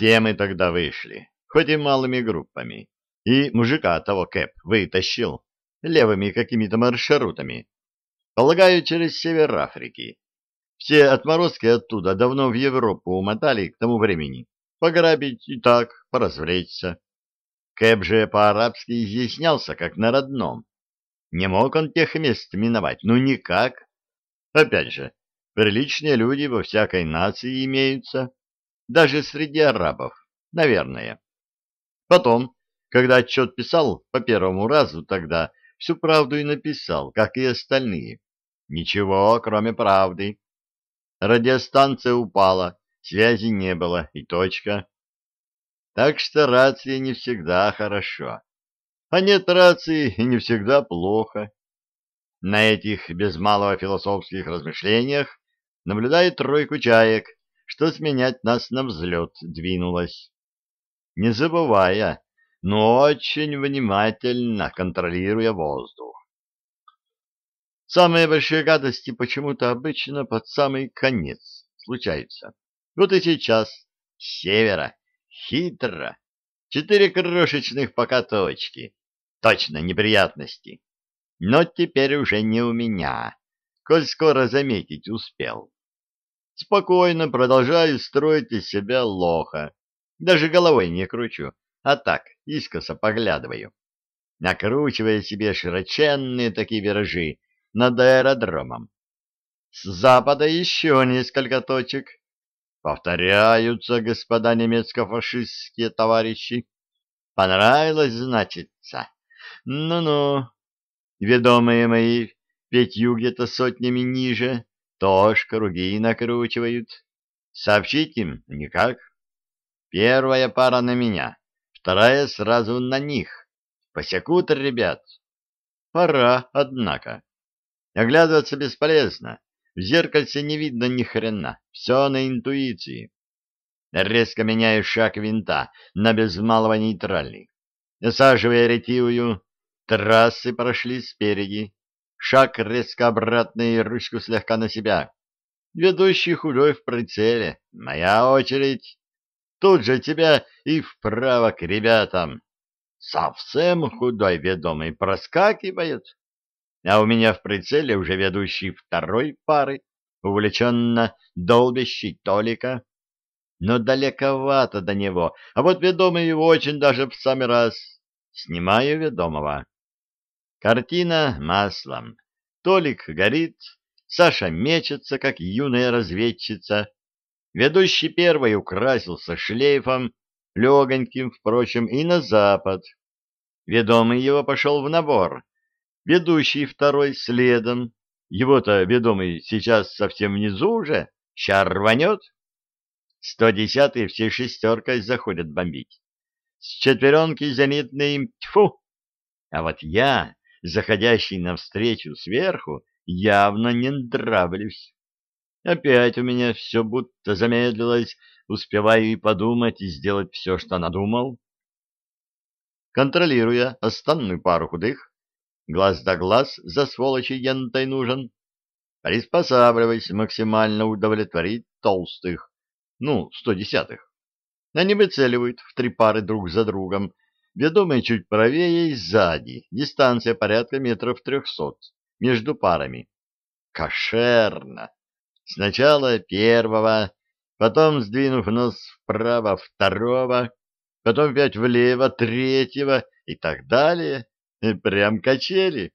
Все мы тогда вышли, хоть и малыми группами. И мужика того Кэп вытащил левыми какими-то маршрутами. Полагаю, через север Африки. Все отморозки оттуда давно в Европу умотали к тому времени. Пограбить и так, поразвлечься. Кэп же по-арабски изъяснялся, как на родном. Не мог он тех мест миновать, ну никак. Опять же, приличные люди во всякой нации имеются, даже среди арабов, наверное. Потом, когда отчет писал по первому разу, тогда всю правду и написал, как и остальные. Ничего, кроме правды. Радиостанция упала, связи не было, и точка. Так что рация не всегда хорошо. А нет рации и не всегда плохо. На этих без малого философских размышлениях наблюдает тройку чаек, что сменять нас на взлет двинулась. Не забывая, но очень внимательно контролируя воздух. Самые большие гадости почему-то обычно под самый конец случаются. Вот и сейчас, с севера, хитро, четыре крошечных пока точки. Точно неприятности. Но теперь уже не у меня, коль скоро заметить успел. Спокойно продолжаю строить из себя лоха. Даже головой не кручу, а так, искоса поглядываю. Накручивая себе широченные такие виражи, над аэродромом. С запада еще несколько точек. Повторяются, господа немецко-фашистские товарищи. Понравилось, значится. Ну-ну. Ведомые мои пятью где-то сотнями ниже тоже круги накручивают. Сообщить им никак. Первая пара на меня, вторая сразу на них. Посекут ребят. Пора, однако. Оглядываться бесполезно. В зеркальце не видно ни хрена. Все на интуиции. Резко меняю шаг винта на без малого нейтральный. Насаживая ретивую, трассы прошли спереди. Шаг резко обратно и ручку слегка на себя. Ведущий худой в прицеле. Моя очередь. Тут же тебя и вправо к ребятам. Совсем худой ведомый проскакивает а у меня в прицеле уже ведущий второй пары, увлеченно долбящий Толика. Но далековато до него, а вот ведомый очень даже в самый раз. Снимаю ведомого. Картина маслом. Толик горит, Саша мечется, как юная разведчица. Ведущий первый украсился шлейфом, легоньким, впрочем, и на запад. Ведомый его пошел в набор, ведущий второй следом. Его-то, ведомый, сейчас совсем внизу уже, ща рванет. Сто десятый всей шестеркой заходят бомбить. С четверенки зенитный им тьфу. А вот я, заходящий навстречу сверху, явно не нравлюсь. Опять у меня все будто замедлилось, успеваю и подумать, и сделать все, что надумал. Контролируя останную пару худых, Глаз да глаз за сволочи ентой нужен. Приспосабливайся максимально удовлетворить толстых, ну, сто десятых. Они выцеливают в три пары друг за другом, ведомые чуть правее и сзади, дистанция порядка метров трехсот между парами. Кошерно. Сначала первого, потом, сдвинув нос вправо, второго, потом опять влево, третьего и так далее. Прям качели.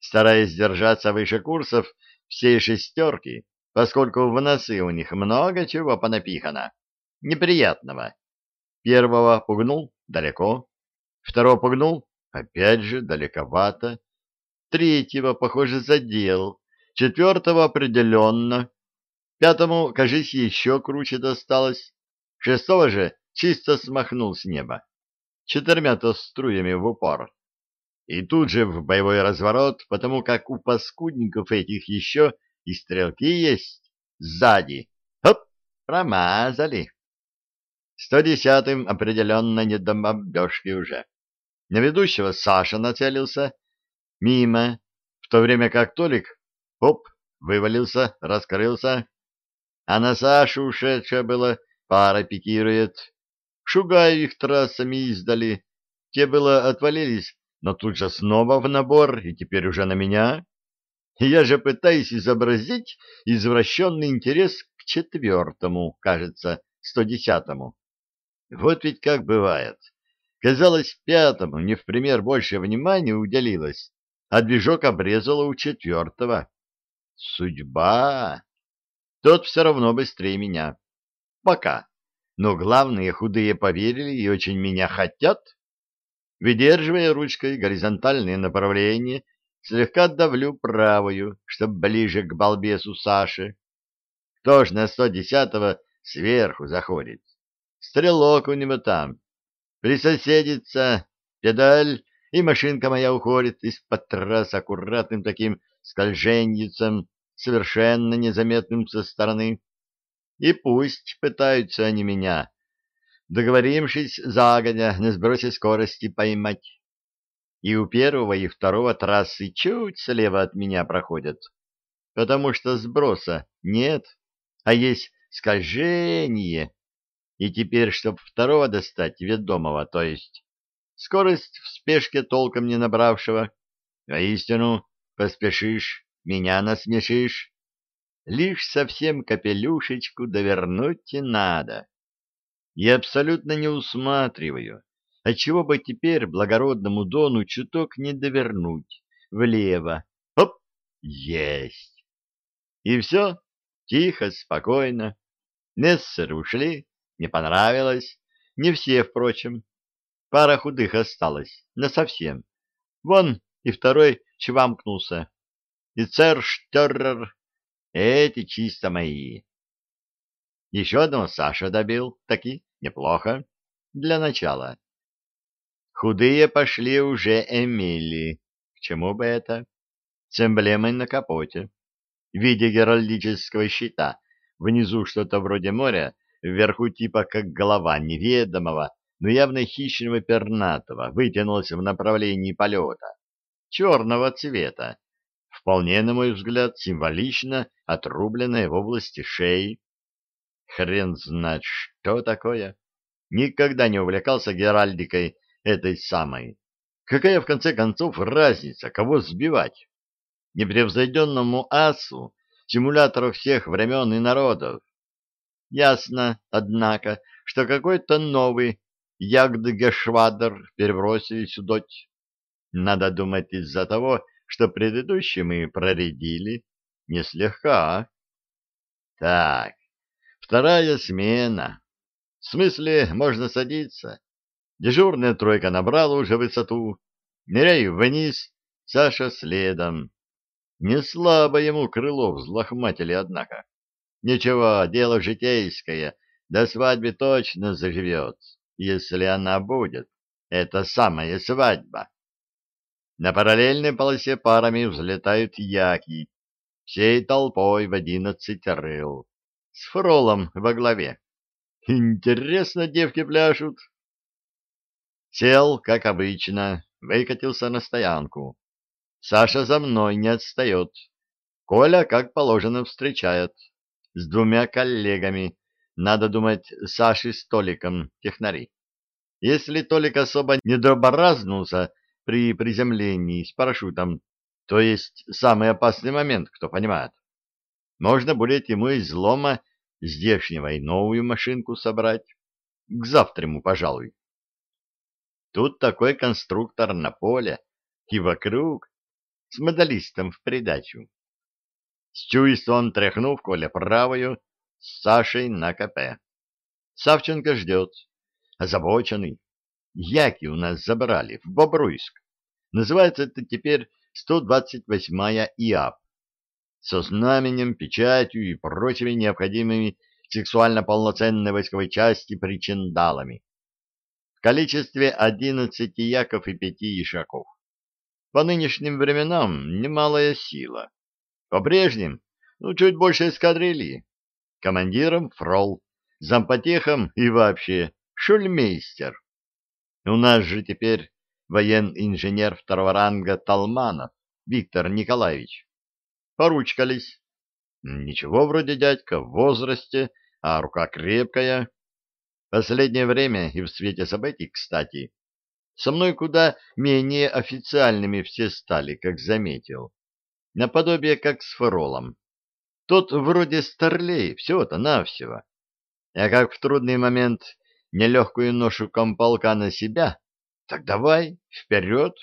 Стараясь держаться выше курсов всей шестерки, поскольку в носы у них много чего понапихано, неприятного. Первого пугнул далеко, второго пугнул опять же далековато, третьего, похоже, задел, четвертого определенно, пятому, кажись, еще круче досталось, шестого же чисто смахнул с неба, четырьмя-то струями в упор. И тут же в боевой разворот, потому как у паскудников этих еще и стрелки есть сзади. Хоп, промазали. Сто десятым определенно не до бомбежки уже. На ведущего Саша нацелился мимо, в то время как Толик, хоп, вывалился, раскрылся, а на Сашу ушедшее было пара пикирует. Шугаю их трассами издали. Те было отвалились, но тут же снова в набор, и теперь уже на меня. Я же пытаюсь изобразить извращенный интерес к четвертому, кажется, сто десятому. Вот ведь как бывает. Казалось, пятому не в пример больше внимания уделилось, а движок обрезало у четвертого. Судьба! Тот все равно быстрее меня. Пока. Но главные худые поверили и очень меня хотят. Выдерживая ручкой горизонтальное направление, слегка давлю правую, чтоб ближе к балбесу Саши. Кто ж на сто десятого сверху заходит? Стрелок у него там. Присоседится, педаль, и машинка моя уходит из-под трасс аккуратным таким скольженьицем, совершенно незаметным со стороны. И пусть пытаются они меня, договорившись загодя на сбросе скорости поймать. И у первого и второго трассы чуть слева от меня проходят, потому что сброса нет, а есть скольжение. И теперь, чтоб второго достать, ведомого, то есть скорость в спешке толком не набравшего, воистину поспешишь, меня насмешишь. Лишь совсем капелюшечку довернуть и надо. Я абсолютно не усматриваю, отчего бы теперь благородному Дону чуток не довернуть влево. Оп! Есть! И все, тихо, спокойно. Нессеры ушли, не понравилось. Не все, впрочем. Пара худых осталась, насовсем. Вон и второй чвамкнулся и церштерр. Эти чисто мои. Еще одного Саша добил, таки неплохо, для начала. Худые пошли уже Эмили. К чему бы это? С эмблемой на капоте. В виде геральдического щита. Внизу что-то вроде моря, вверху типа как голова неведомого, но явно хищного пернатого, вытянулась в направлении полета. Черного цвета, вполне, на мой взгляд, символично отрубленная в области шеи. Хрен знает, что такое. Никогда не увлекался геральдикой этой самой. Какая, в конце концов, разница, кого сбивать? Непревзойденному асу, симулятору всех времен и народов. Ясно, однако, что какой-то новый Ягдгешвадер перебросили сюда. Надо думать из-за того, что предыдущий мы проредили не слегка. Так, вторая смена. В смысле, можно садиться. Дежурная тройка набрала уже высоту. Ныряю вниз, Саша следом. Не слабо ему крыло взлохматили, однако. Ничего, дело житейское, до свадьбы точно заживет, если она будет. Это самая свадьба. На параллельной полосе парами взлетают яки, всей толпой в одиннадцать рыл, с фролом во главе. Интересно, девки пляшут. Сел, как обычно, выкатился на стоянку. Саша за мной не отстает. Коля, как положено, встречает. С двумя коллегами. Надо думать, Сашей с Толиком, технари. Если Толик особо не дроборазнулся, при приземлении с парашютом, то есть самый опасный момент, кто понимает. Можно будет ему из лома здешнего и новую машинку собрать. К завтраму, пожалуй. Тут такой конструктор на поле и вокруг, с медалистом в придачу. С чуйством тряхнув Коля правую, с Сашей на КП. Савченко ждет, озабоченный, Яки у нас забрали в Бобруйск. Называется это теперь 128-я ИАП. Со знаменем, печатью и прочими необходимыми сексуально полноценной войсковой части причиндалами. В количестве 11 яков и 5 ишаков. По нынешним временам немалая сила. По прежним, ну, чуть больше эскадрильи. Командиром — фрол, зампотехом и вообще шульмейстер. У нас же теперь воен-инженер второго ранга Талманов Виктор Николаевич. Поручкались. Ничего вроде дядька в возрасте, а рука крепкая. Последнее время и в свете событий, кстати, со мной куда менее официальными все стали, как заметил. Наподобие как с Фролом. Тот вроде старлей, всего-то навсего. А как в трудный момент нелегкую ношу комполка на себя, так давай, вперед.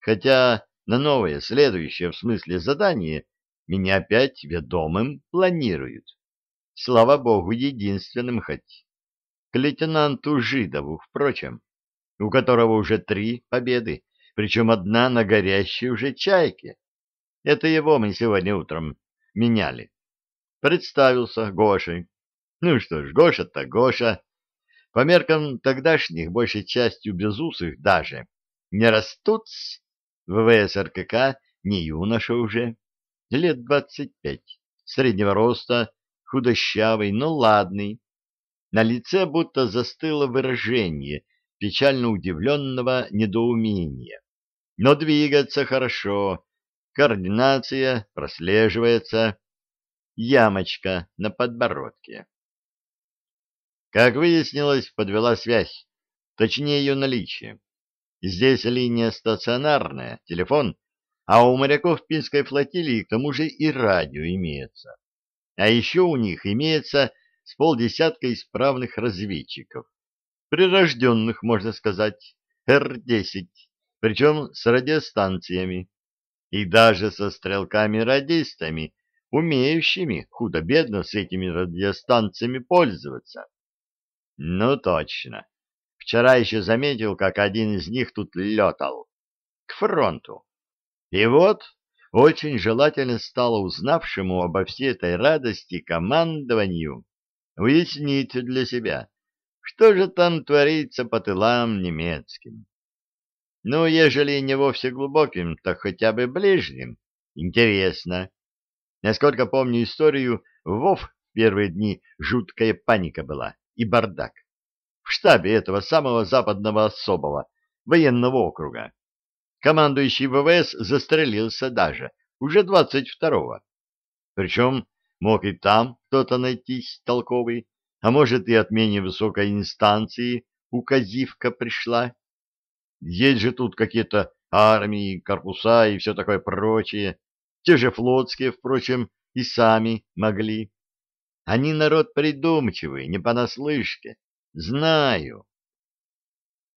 Хотя на новое, следующее в смысле задание, меня опять ведомым планируют. Слава богу, единственным хоть. К лейтенанту Жидову, впрочем, у которого уже три победы, причем одна на горящей уже чайке. Это его мы сегодня утром меняли. Представился Гошей. Ну что ж, Гоша-то Гоша. По меркам тогдашних, большей частью безусых даже, не растут в ВСРКК не юноша уже, лет двадцать пять, среднего роста, худощавый, но ладный. На лице будто застыло выражение печально удивленного недоумения. Но двигаться хорошо, координация прослеживается, ямочка на подбородке. Как выяснилось, подвела связь, точнее ее наличие. Здесь линия стационарная, телефон, а у моряков Пинской флотилии к тому же и радио имеется. А еще у них имеется с полдесятка исправных разведчиков, прирожденных, можно сказать, Р-10, причем с радиостанциями, и даже со стрелками-радистами, умеющими худо-бедно с этими радиостанциями пользоваться. Ну, точно. Вчера еще заметил, как один из них тут летал. К фронту. И вот очень желательно стало узнавшему обо всей этой радости командованию уяснить для себя, что же там творится по тылам немецким. Ну, ежели не вовсе глубоким, то хотя бы ближним. Интересно. Насколько помню историю, Вов в первые дни жуткая паника была и бардак. В штабе этого самого западного особого военного округа. Командующий ВВС застрелился даже, уже 22-го. Причем мог и там кто-то найтись толковый, а может и от менее высокой инстанции указивка пришла. Есть же тут какие-то армии, корпуса и все такое прочее. Те же флотские, впрочем, и сами могли. Они народ придумчивый, не понаслышке. Знаю.